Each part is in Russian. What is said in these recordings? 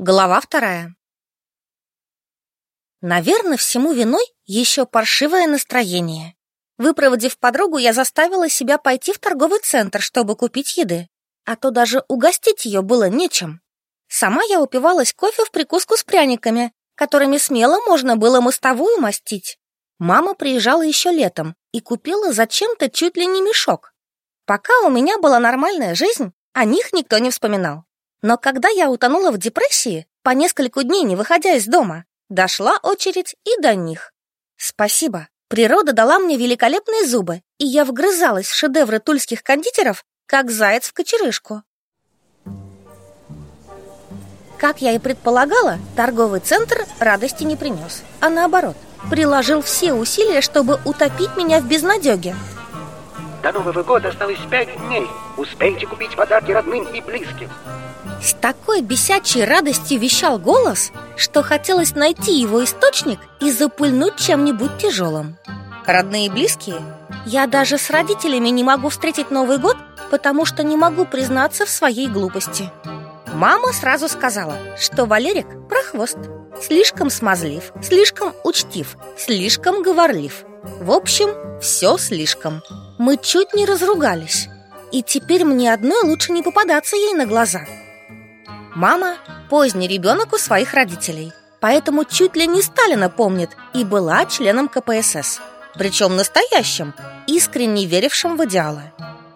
Глава вторая. Наверное, всему виной еще паршивое настроение. Выпроводив подругу, я заставила себя пойти в торговый центр, чтобы купить еды, а то даже угостить ее было нечем. Сама я упивалась кофе в прикуску с пряниками, которыми смело можно было мостовую мастить. Мама приезжала еще летом и купила зачем-то чуть ли не мешок. Пока у меня была нормальная жизнь, о них никто не вспоминал. Но когда я утонула в депрессии, по нескольку дней не выходя из дома, дошла очередь и до них. Спасибо. Природа дала мне великолепные зубы, и я вгрызалась в шедевры тульских кондитеров, как заяц в кочерышку. Как я и предполагала, торговый центр радости не принес, а наоборот, приложил все усилия, чтобы утопить меня в безнадеге. До Нового года осталось пять дней. Успейте купить подарки родным и близким. С такой бесячей радостью вещал голос, что хотелось найти его источник и запыльнуть чем-нибудь тяжелым. Родные и близкие? Я даже с родителями не могу встретить Новый год, потому что не могу признаться в своей глупости. Мама сразу сказала, что Валерик прохвост, слишком смазлив, слишком учтив, слишком говорлив. В общем, все слишком. Мы чуть не разругались. И теперь мне одной лучше не попадаться ей на глаза. Мама – поздний ребенок у своих родителей, поэтому чуть ли не Сталина помнит и была членом КПСС, причем настоящим, искренне верившим в идеалы.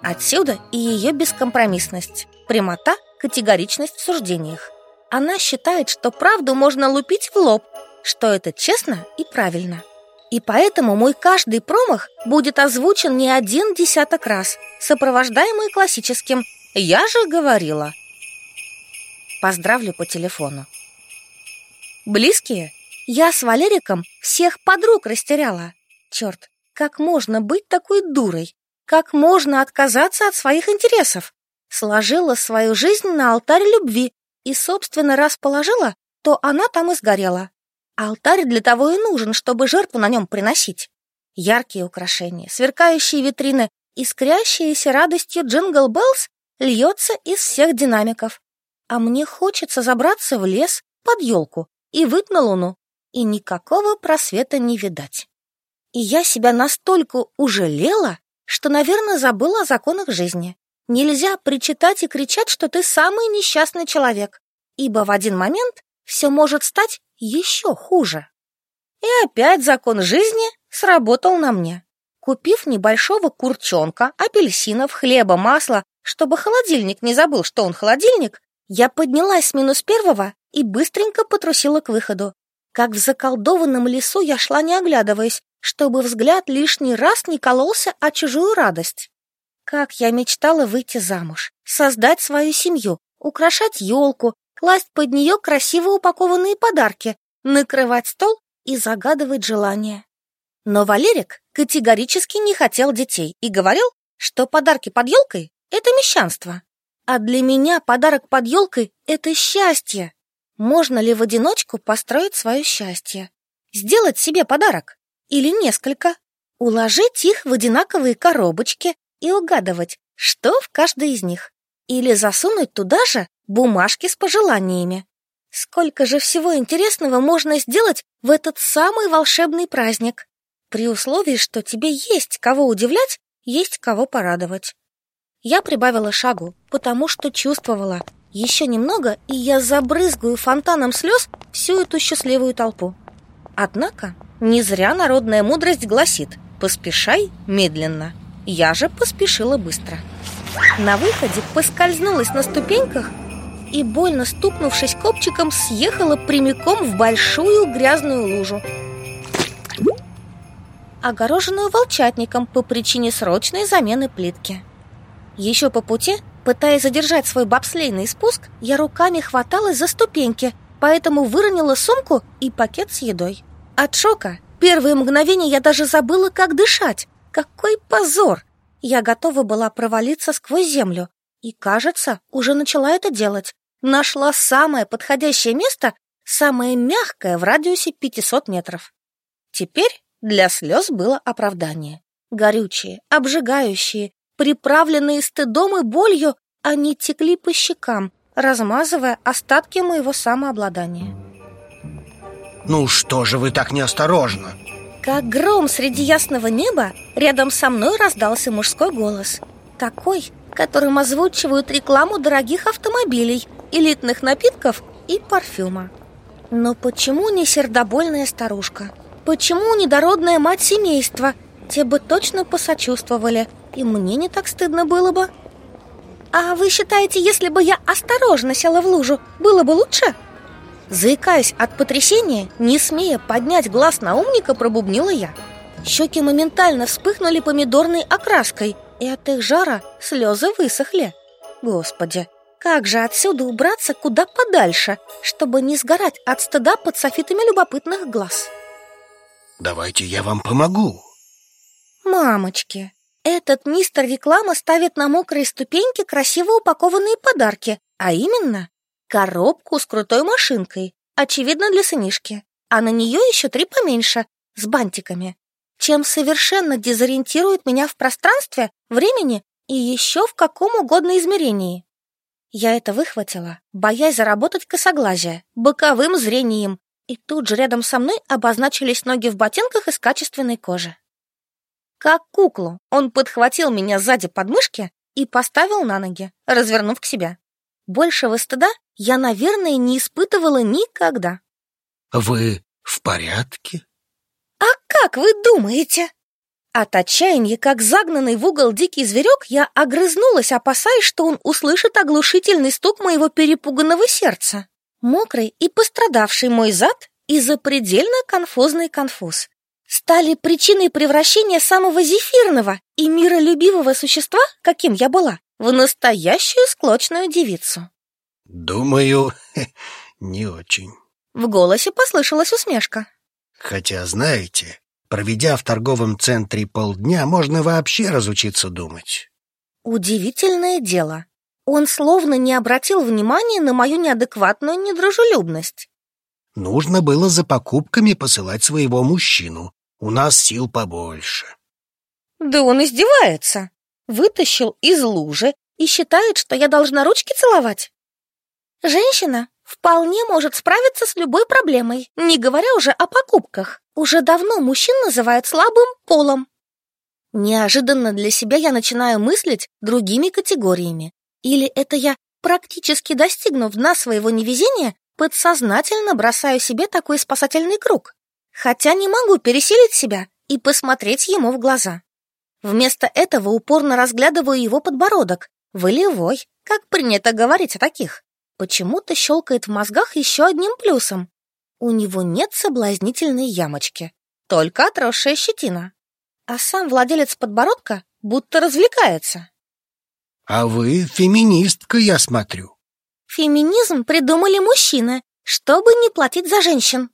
Отсюда и ее бескомпромиссность, прямота, категоричность в суждениях. Она считает, что правду можно лупить в лоб, что это честно и правильно. И поэтому мой каждый промах будет озвучен не один десяток раз, сопровождаемый классическим «Я же говорила». Поздравлю по телефону. Близкие? Я с Валериком всех подруг растеряла. Черт, как можно быть такой дурой? Как можно отказаться от своих интересов? Сложила свою жизнь на алтарь любви и, собственно, раз положила, то она там и сгорела. Алтарь для того и нужен, чтобы жертву на нем приносить. Яркие украшения, сверкающие витрины, искрящиеся радостью Jingle Bells льется из всех динамиков а мне хочется забраться в лес под елку и выть на луну, и никакого просвета не видать. И я себя настолько ужалела, что, наверное, забыла о законах жизни. Нельзя причитать и кричать, что ты самый несчастный человек, ибо в один момент все может стать еще хуже. И опять закон жизни сработал на мне. Купив небольшого курчонка, апельсинов, хлеба, масла, чтобы холодильник не забыл, что он холодильник, я поднялась с минус первого и быстренько потрусила к выходу. Как в заколдованном лесу я шла, не оглядываясь, чтобы взгляд лишний раз не кололся о чужую радость. Как я мечтала выйти замуж, создать свою семью, украшать елку, класть под нее красиво упакованные подарки, накрывать стол и загадывать желания. Но Валерик категорически не хотел детей и говорил, что подарки под елкой — это мещанство. А для меня подарок под елкой — это счастье. Можно ли в одиночку построить свое счастье? Сделать себе подарок? Или несколько? Уложить их в одинаковые коробочки и угадывать, что в каждой из них? Или засунуть туда же бумажки с пожеланиями? Сколько же всего интересного можно сделать в этот самый волшебный праздник? При условии, что тебе есть кого удивлять, есть кого порадовать. Я прибавила шагу, потому что чувствовала. Еще немного, и я забрызгаю фонтаном слез всю эту счастливую толпу. Однако, не зря народная мудрость гласит «поспешай медленно». Я же поспешила быстро. На выходе поскользнулась на ступеньках и, больно стукнувшись копчиком, съехала прямиком в большую грязную лужу, огороженную волчатником по причине срочной замены плитки. Еще по пути, пытаясь задержать свой бобслейный спуск, я руками хваталась за ступеньки, поэтому выронила сумку и пакет с едой. От шока первые мгновения я даже забыла, как дышать. Какой позор! Я готова была провалиться сквозь землю. И, кажется, уже начала это делать. Нашла самое подходящее место, самое мягкое в радиусе 500 метров. Теперь для слез было оправдание. Горючие, обжигающие, Приправленные стыдом и болью, они текли по щекам, размазывая остатки моего самообладания. Ну что же вы так неосторожно? Как гром среди ясного неба, рядом со мной раздался мужской голос. Такой, которым озвучивают рекламу дорогих автомобилей, элитных напитков и парфюма. Но почему не сердобольная старушка? Почему недородная мать семейства? Те бы точно посочувствовали, и мне не так стыдно было бы. А вы считаете, если бы я осторожно села в лужу, было бы лучше? Заикаясь от потрясения, не смея поднять глаз на умника, пробубнила я. Щеки моментально вспыхнули помидорной окраской, и от их жара слезы высохли. Господи, как же отсюда убраться куда подальше, чтобы не сгорать от стыда под софитами любопытных глаз? Давайте я вам помогу. Мамочки, этот мистер реклама ставит на мокрые ступеньки красиво упакованные подарки, а именно коробку с крутой машинкой, очевидно для сынишки, а на нее еще три поменьше, с бантиками, чем совершенно дезориентирует меня в пространстве, времени и еще в каком угодно измерении. Я это выхватила, боясь заработать косоглазие, боковым зрением, и тут же рядом со мной обозначились ноги в ботинках из качественной кожи. Как куклу он подхватил меня сзади подмышки и поставил на ноги, развернув к себе. Большего стыда я, наверное, не испытывала никогда. Вы в порядке? А как вы думаете? От отчаяния, как загнанный в угол дикий зверек, я огрызнулась, опасаясь, что он услышит оглушительный стук моего перепуганного сердца. Мокрый и пострадавший мой зад и запредельно конфузный конфуз стали причиной превращения самого зефирного и миролюбивого существа, каким я была, в настоящую склочную девицу. Думаю, не очень. В голосе послышалась усмешка. Хотя, знаете, проведя в торговом центре полдня, можно вообще разучиться думать. Удивительное дело. Он словно не обратил внимания на мою неадекватную недружелюбность. Нужно было за покупками посылать своего мужчину. У нас сил побольше. Да он издевается вытащил из лужи и считает, что я должна ручки целовать. Женщина вполне может справиться с любой проблемой, не говоря уже о покупках. Уже давно мужчин называют слабым полом. Неожиданно для себя я начинаю мыслить другими категориями. Или это я, практически достигнув дна своего невезения, подсознательно бросаю себе такой спасательный круг. Хотя не могу пересилить себя и посмотреть ему в глаза. Вместо этого упорно разглядываю его подбородок, волевой, как принято говорить о таких. Почему-то щелкает в мозгах еще одним плюсом. У него нет соблазнительной ямочки, только отросшая щетина. А сам владелец подбородка будто развлекается. А вы феминистка, я смотрю. Феминизм придумали мужчины, чтобы не платить за женщин.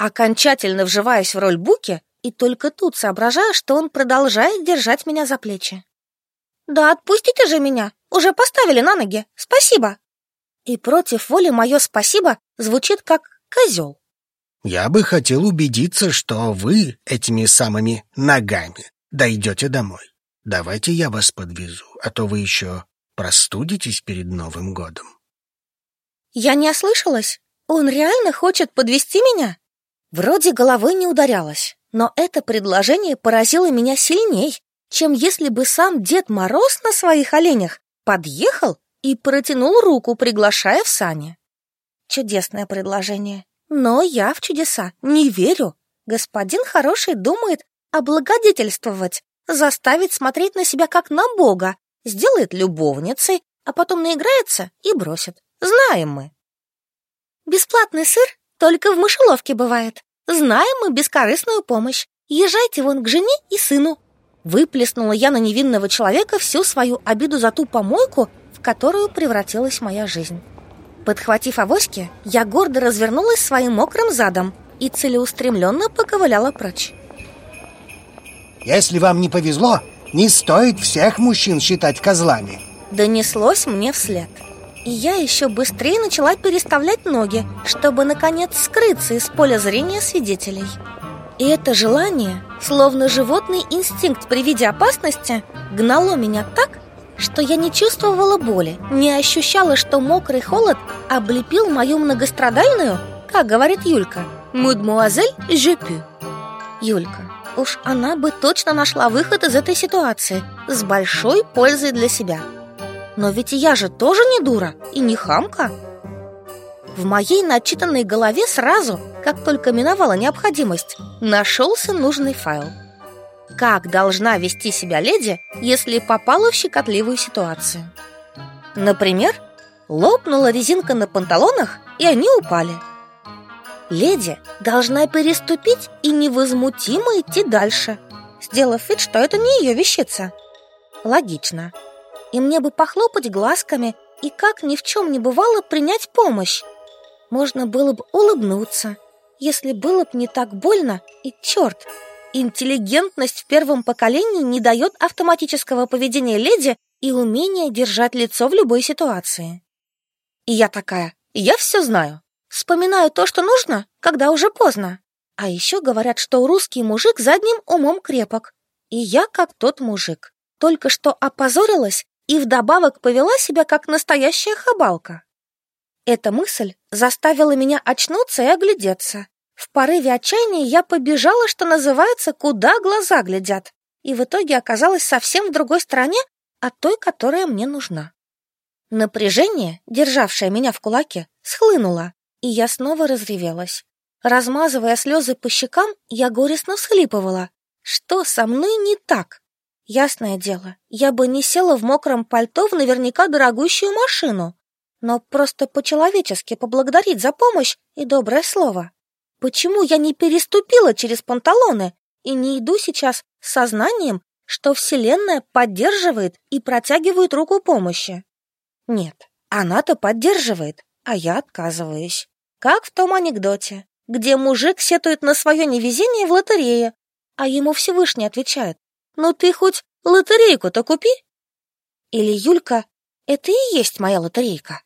Окончательно вживаясь в роль Буки, и только тут соображаю, что он продолжает держать меня за плечи. «Да отпустите же меня! Уже поставили на ноги! Спасибо!» И против воли мое «спасибо» звучит как «козел». «Я бы хотел убедиться, что вы этими самыми ногами дойдете домой. Давайте я вас подвезу, а то вы еще простудитесь перед Новым годом». Я не ослышалась? Он реально хочет подвести меня? Вроде головой не ударялась. Но это предложение поразило меня сильней, чем если бы сам Дед Мороз на своих оленях подъехал и протянул руку, приглашая в сани. Чудесное предложение. Но я в чудеса не верю. Господин хороший думает облагодетельствовать, заставить смотреть на себя как на Бога, сделает любовницей, а потом наиграется и бросит. Знаем мы. Бесплатный сыр только в мышеловке бывает. Знаем мы бескорыстную помощь. Езжайте вон к жене и сыну. Выплеснула я на невинного человека всю свою обиду за ту помойку, в которую превратилась моя жизнь. Подхватив авоськи, я гордо развернулась своим мокрым задом и целеустремленно поковыляла прочь. Если вам не повезло, не стоит всех мужчин считать козлами. Донеслось мне вслед и я еще быстрее начала переставлять ноги, чтобы, наконец, скрыться из поля зрения свидетелей. И это желание, словно животный инстинкт при виде опасности, гнало меня так, что я не чувствовала боли, не ощущала, что мокрый холод облепил мою многострадальную, как говорит Юлька, «мадмуазель Жепю». Юлька, уж она бы точно нашла выход из этой ситуации с большой пользой для себя. Но ведь я же тоже не дура и не хамка. В моей начитанной голове сразу, как только миновала необходимость, нашелся нужный файл. Как должна вести себя леди, если попала в щекотливую ситуацию? Например, лопнула резинка на панталонах, и они упали. Леди должна переступить и невозмутимо идти дальше, сделав вид, что это не ее вещица. Логично. И мне бы похлопать глазками и, как ни в чем не бывало, принять помощь. Можно было бы улыбнуться, если было бы не так больно, и черт, интеллигентность в первом поколении не дает автоматического поведения леди и умения держать лицо в любой ситуации. И я такая, я все знаю. Вспоминаю то, что нужно, когда уже поздно. А еще говорят, что русский мужик задним умом крепок. И я как тот мужик. Только что опозорилась и вдобавок повела себя как настоящая хабалка. Эта мысль заставила меня очнуться и оглядеться. В порыве отчаяния я побежала, что называется, куда глаза глядят, и в итоге оказалась совсем в другой стороне от той, которая мне нужна. Напряжение, державшее меня в кулаке, схлынуло, и я снова разревелась. Размазывая слезы по щекам, я горестно всхлипывала. Что со мной не так? Ясное дело, я бы не села в мокром пальто в наверняка дорогущую машину, но просто по-человечески поблагодарить за помощь и доброе слово. Почему я не переступила через панталоны и не иду сейчас с сознанием, что Вселенная поддерживает и протягивает руку помощи? Нет, она-то поддерживает, а я отказываюсь. Как в том анекдоте, где мужик сетует на свое невезение в лотерее, а ему Всевышний отвечает, «Ну ты хоть лотерейку-то купи!» Или Юлька, это и есть моя лотерейка.